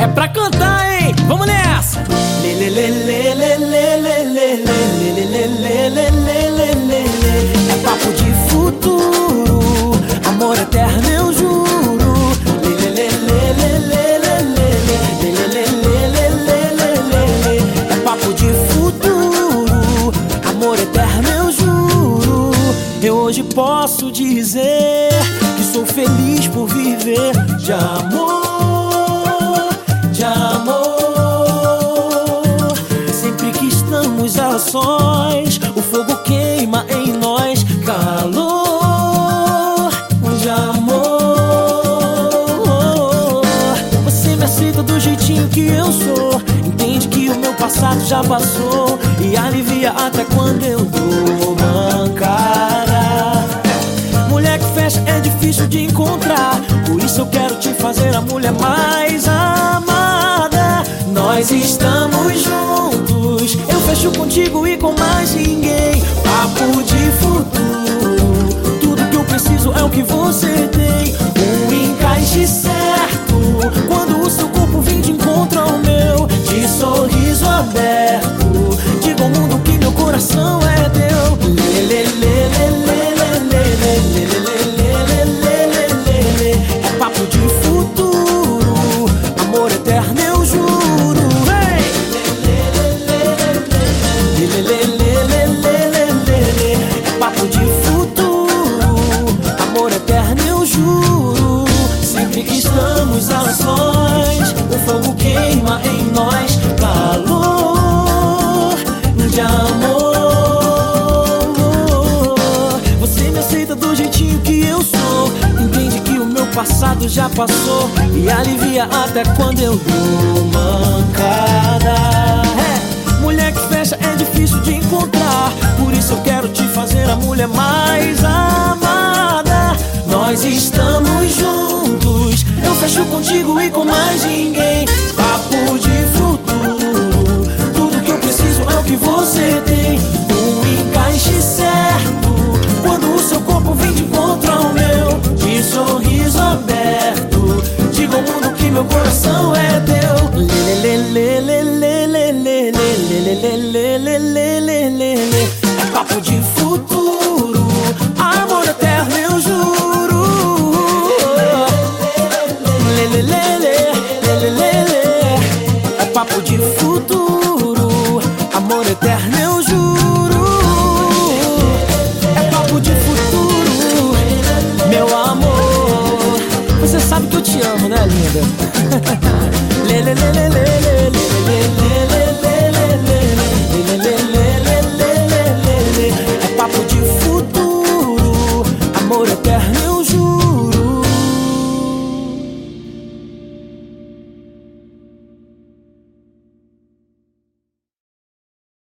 É pra cantar, hein? Vamos nessa! É papo de futuro, amor eterno eu juro. É papo de futuro, amor eterno eu juro. Eu hoje posso dizer que sou feliz por viver de amor, sós, o fogo queima em nós calor de amor. Você me aceita do jeitinho que eu sou, entende que o meu passado já passou e alivia até quando eu dou mancada. Mulher que fecha é difícil de encontrar, por isso eu quero te fazer a mulher mais amada. Nós estamos juntos, fecho contigo e com mais ninguém. Papo de juro. Sempre que estamos a sós, o fogo queima em nós calor de amor. Você me aceita do jeitinho que eu sou. Entende que o meu passado já passou e alivia até quando eu dou mancada. É, mulher que fecha é difícil de encontrar. Estamos juntos. Eu fecho contigo e com mais ninguém. Papo de futuro. Tudo que eu preciso é o que você tem. Um encaixe certo. Quando o seu corpo vem de encontro ao meu. De sorriso aberto. Diga ao mundo que meu coração é teu. Lê, lê, lê, lê, lê, lê, lê, lê, lê, lê, lê, lê, Amor eterno, eu juro. É papo de futuro. Meu amor. Você sabe que eu te amo, né, linda?